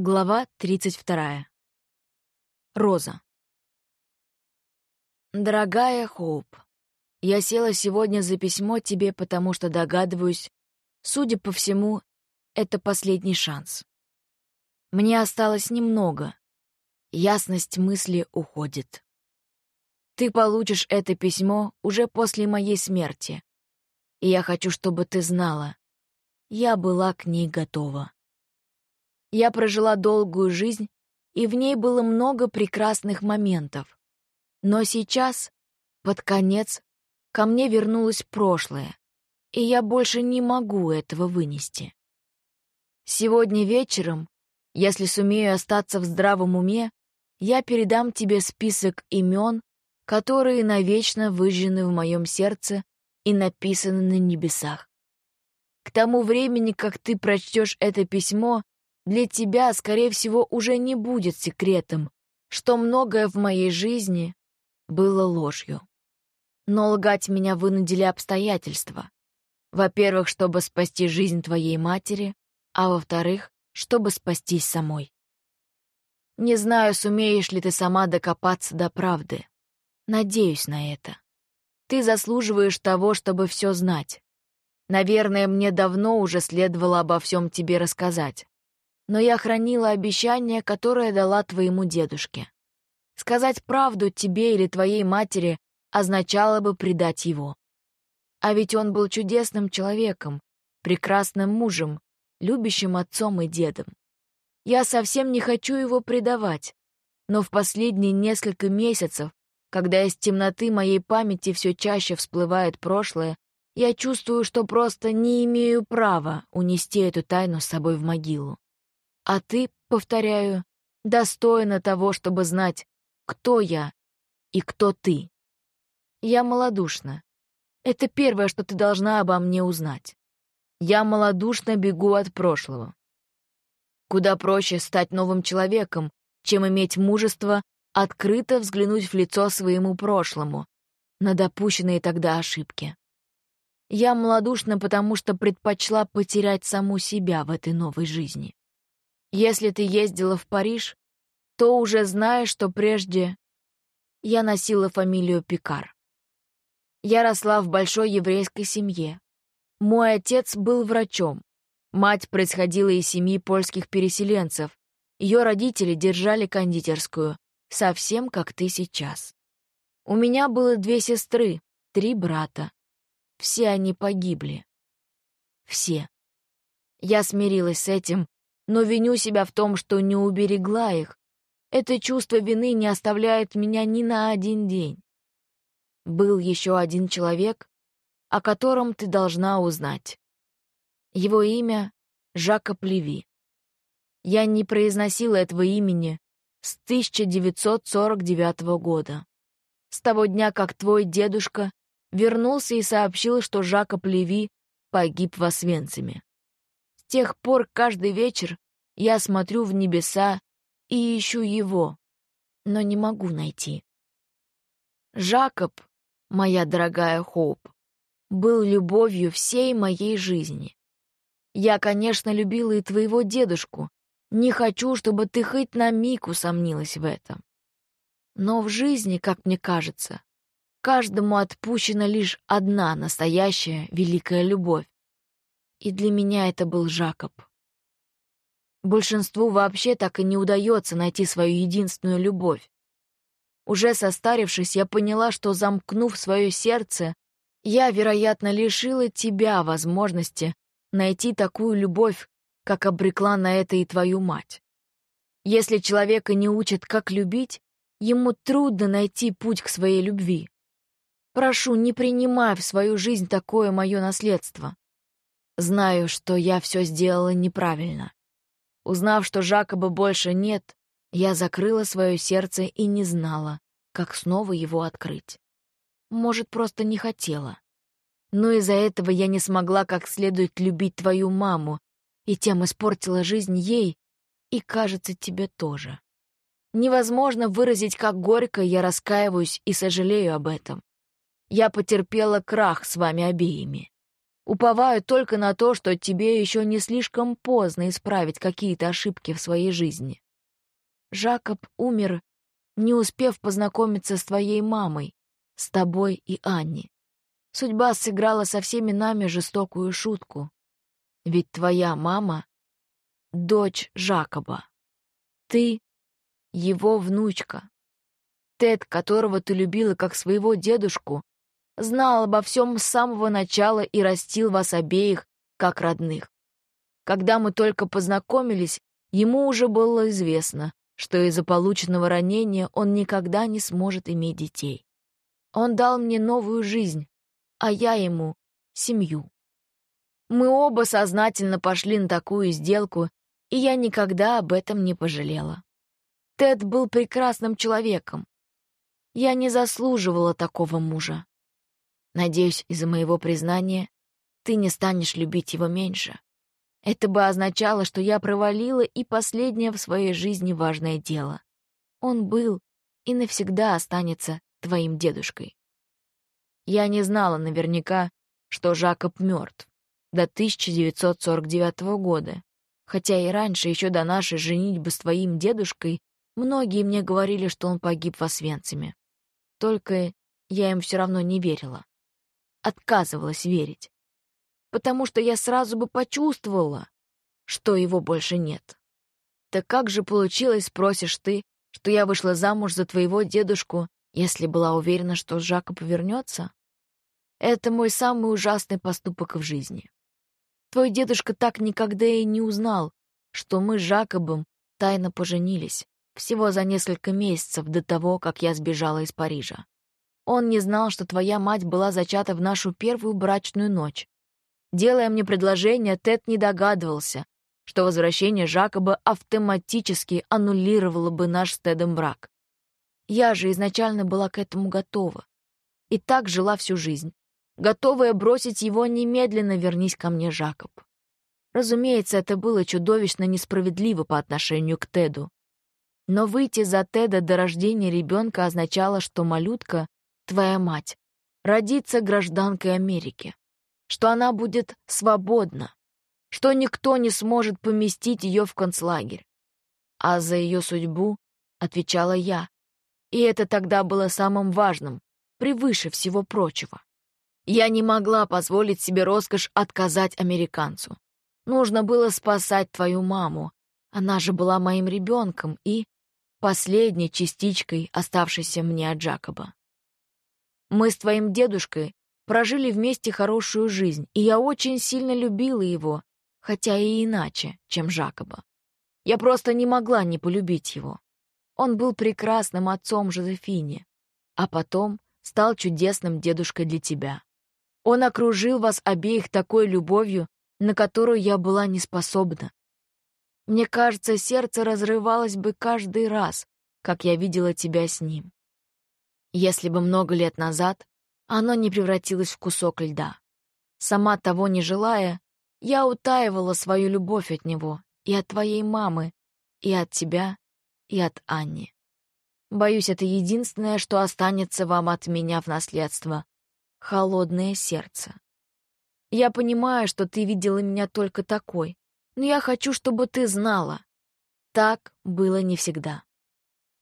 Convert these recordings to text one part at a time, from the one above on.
Глава 32. Роза. Дорогая Хоуп, я села сегодня за письмо тебе, потому что догадываюсь, судя по всему, это последний шанс. Мне осталось немного. Ясность мысли уходит. Ты получишь это письмо уже после моей смерти. И я хочу, чтобы ты знала, я была к ней готова. Я прожила долгую жизнь, и в ней было много прекрасных моментов. Но сейчас, под конец, ко мне вернулось прошлое, и я больше не могу этого вынести. Сегодня вечером, если сумею остаться в здравом уме, я передам тебе список имен, которые навечно выжжены в моем сердце и написаны на небесах. К тому времени, как ты прочтешь это письмо, для тебя, скорее всего, уже не будет секретом, что многое в моей жизни было ложью. Но лгать меня вынудили обстоятельства. Во-первых, чтобы спасти жизнь твоей матери, а во-вторых, чтобы спастись самой. Не знаю, сумеешь ли ты сама докопаться до правды. Надеюсь на это. Ты заслуживаешь того, чтобы все знать. Наверное, мне давно уже следовало обо всем тебе рассказать но я хранила обещание, которое дала твоему дедушке. Сказать правду тебе или твоей матери означало бы предать его. А ведь он был чудесным человеком, прекрасным мужем, любящим отцом и дедом. Я совсем не хочу его предавать, но в последние несколько месяцев, когда из темноты моей памяти все чаще всплывает прошлое, я чувствую, что просто не имею права унести эту тайну с собой в могилу. А ты, повторяю, достойна того, чтобы знать, кто я и кто ты. Я малодушна. Это первое, что ты должна обо мне узнать. Я малодушно бегу от прошлого. Куда проще стать новым человеком, чем иметь мужество открыто взглянуть в лицо своему прошлому, на допущенные тогда ошибки. Я малодушна, потому что предпочла потерять саму себя в этой новой жизни. Если ты ездила в Париж, то уже знаешь, что прежде я носила фамилию Пикар. Я росла в большой еврейской семье. Мой отец был врачом. Мать происходила из семьи польских переселенцев. Ее родители держали кондитерскую, совсем как ты сейчас. У меня было две сестры, три брата. Все они погибли. Все. Я смирилась с этим но виню себя в том, что не уберегла их. Это чувство вины не оставляет меня ни на один день. Был еще один человек, о котором ты должна узнать. Его имя — Жакоб Леви. Я не произносила этого имени с 1949 года. С того дня, как твой дедушка вернулся и сообщил, что Жакоб Леви погиб в Освенциме тех пор каждый вечер я смотрю в небеса и ищу его, но не могу найти. Жакоб, моя дорогая Хоуп, был любовью всей моей жизни. Я, конечно, любила и твоего дедушку. Не хочу, чтобы ты хоть на миг усомнилась в этом. Но в жизни, как мне кажется, каждому отпущена лишь одна настоящая великая любовь. И для меня это был Жакоб. Большинству вообще так и не удается найти свою единственную любовь. Уже состарившись, я поняла, что, замкнув свое сердце, я, вероятно, лишила тебя возможности найти такую любовь, как обрекла на это и твою мать. Если человека не учат, как любить, ему трудно найти путь к своей любви. Прошу, не принимай в свою жизнь такое мое наследство. Знаю, что я все сделала неправильно. Узнав, что Жакоба больше нет, я закрыла свое сердце и не знала, как снова его открыть. Может, просто не хотела. Но из-за этого я не смогла как следует любить твою маму, и тем испортила жизнь ей, и, кажется, тебе тоже. Невозможно выразить, как горько я раскаиваюсь и сожалею об этом. Я потерпела крах с вами обеими. Уповаю только на то, что тебе еще не слишком поздно исправить какие-то ошибки в своей жизни. Жакоб умер, не успев познакомиться с твоей мамой, с тобой и Анни. Судьба сыграла со всеми нами жестокую шутку. Ведь твоя мама — дочь Жакоба. Ты — его внучка. Тед, которого ты любила как своего дедушку, знал обо всем с самого начала и растил вас обеих как родных. Когда мы только познакомились, ему уже было известно, что из-за полученного ранения он никогда не сможет иметь детей. Он дал мне новую жизнь, а я ему — семью. Мы оба сознательно пошли на такую сделку, и я никогда об этом не пожалела. Тед был прекрасным человеком. Я не заслуживала такого мужа. Надеюсь, из-за моего признания ты не станешь любить его меньше. Это бы означало, что я провалила и последнее в своей жизни важное дело. Он был и навсегда останется твоим дедушкой. Я не знала наверняка, что Жакоб мертв до 1949 года, хотя и раньше, еще до нашей женитьбы с твоим дедушкой, многие мне говорили, что он погиб в Освенциме. Только я им все равно не верила отказывалась верить. Потому что я сразу бы почувствовала, что его больше нет. Так как же получилось, спросишь ты, что я вышла замуж за твоего дедушку, если была уверена, что Жакоб вернется? Это мой самый ужасный поступок в жизни. Твой дедушка так никогда и не узнал, что мы с Жакобом тайно поженились всего за несколько месяцев до того, как я сбежала из Парижа. Он не знал, что твоя мать была зачата в нашу первую брачную ночь. Делая мне предложение, Тед не догадывался, что возвращение Жакоба автоматически аннулировало бы наш с Тедом брак. Я же изначально была к этому готова. И так жила всю жизнь. Готовая бросить его немедленно «Вернись ко мне, Жакоб». Разумеется, это было чудовищно несправедливо по отношению к Теду. Но выйти за Теда до рождения ребенка означало, что малютка твоя мать, родится гражданкой Америки, что она будет свободна, что никто не сможет поместить ее в концлагерь. А за ее судьбу отвечала я. И это тогда было самым важным, превыше всего прочего. Я не могла позволить себе роскошь отказать американцу. Нужно было спасать твою маму. Она же была моим ребенком и последней частичкой, оставшейся мне от Джакоба. Мы с твоим дедушкой прожили вместе хорошую жизнь, и я очень сильно любила его, хотя и иначе, чем Жакоба. Я просто не могла не полюбить его. Он был прекрасным отцом Жозефине, а потом стал чудесным дедушкой для тебя. Он окружил вас обеих такой любовью, на которую я была не способна. Мне кажется, сердце разрывалось бы каждый раз, как я видела тебя с ним если бы много лет назад оно не превратилось в кусок льда. Сама того не желая, я утаивала свою любовь от него и от твоей мамы, и от тебя, и от Анни. Боюсь, это единственное, что останется вам от меня в наследство — холодное сердце. Я понимаю, что ты видела меня только такой, но я хочу, чтобы ты знала. Так было не всегда.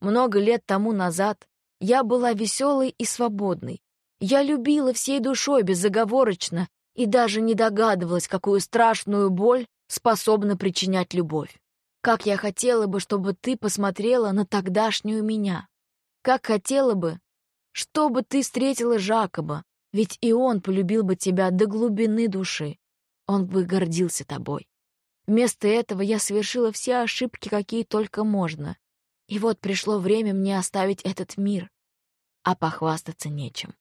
Много лет тому назад я была веселой и свободной. Я любила всей душой безоговорочно и даже не догадывалась, какую страшную боль способна причинять любовь. Как я хотела бы, чтобы ты посмотрела на тогдашнюю меня. Как хотела бы, чтобы ты встретила Жакоба, ведь и он полюбил бы тебя до глубины души. Он бы гордился тобой. Вместо этого я совершила все ошибки, какие только можно. И вот пришло время мне оставить этот мир, а похвастаться нечем.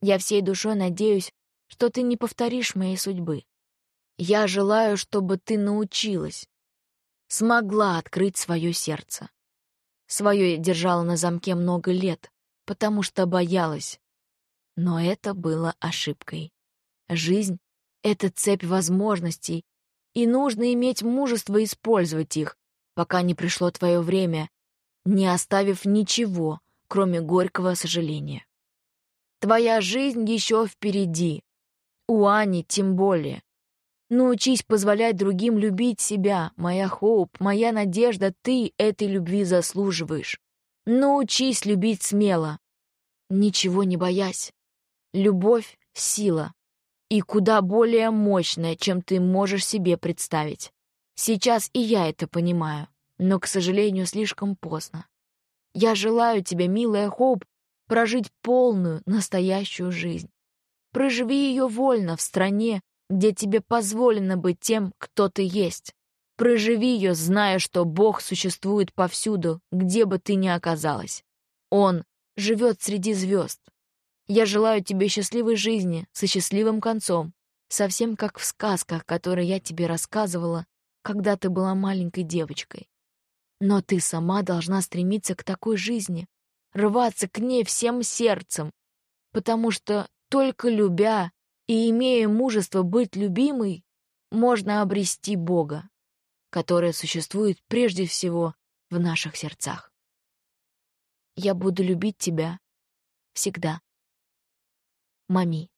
Я всей душой надеюсь, что ты не повторишь моей судьбы. Я желаю, чтобы ты научилась, смогла открыть свое сердце. Свое я держала на замке много лет, потому что боялась. Но это было ошибкой. Жизнь — это цепь возможностей, и нужно иметь мужество использовать их, пока не пришло твое время, не оставив ничего, кроме горького сожаления. Твоя жизнь еще впереди. у Ани тем более. Научись позволять другим любить себя, моя Хоуп, моя надежда, ты этой любви заслуживаешь. Научись любить смело, ничего не боясь. Любовь — сила, и куда более мощная, чем ты можешь себе представить. Сейчас и я это понимаю, но, к сожалению, слишком поздно. Я желаю тебе, милая Хоуп, прожить полную, настоящую жизнь. Проживи ее вольно в стране, где тебе позволено быть тем, кто ты есть. Проживи ее, зная, что Бог существует повсюду, где бы ты ни оказалась. Он живет среди звезд. Я желаю тебе счастливой жизни со счастливым концом, совсем как в сказках, которые я тебе рассказывала, когда ты была маленькой девочкой. Но ты сама должна стремиться к такой жизни, рваться к ней всем сердцем, потому что только любя и имея мужество быть любимой, можно обрести Бога, который существует прежде всего в наших сердцах. Я буду любить тебя всегда. Мами.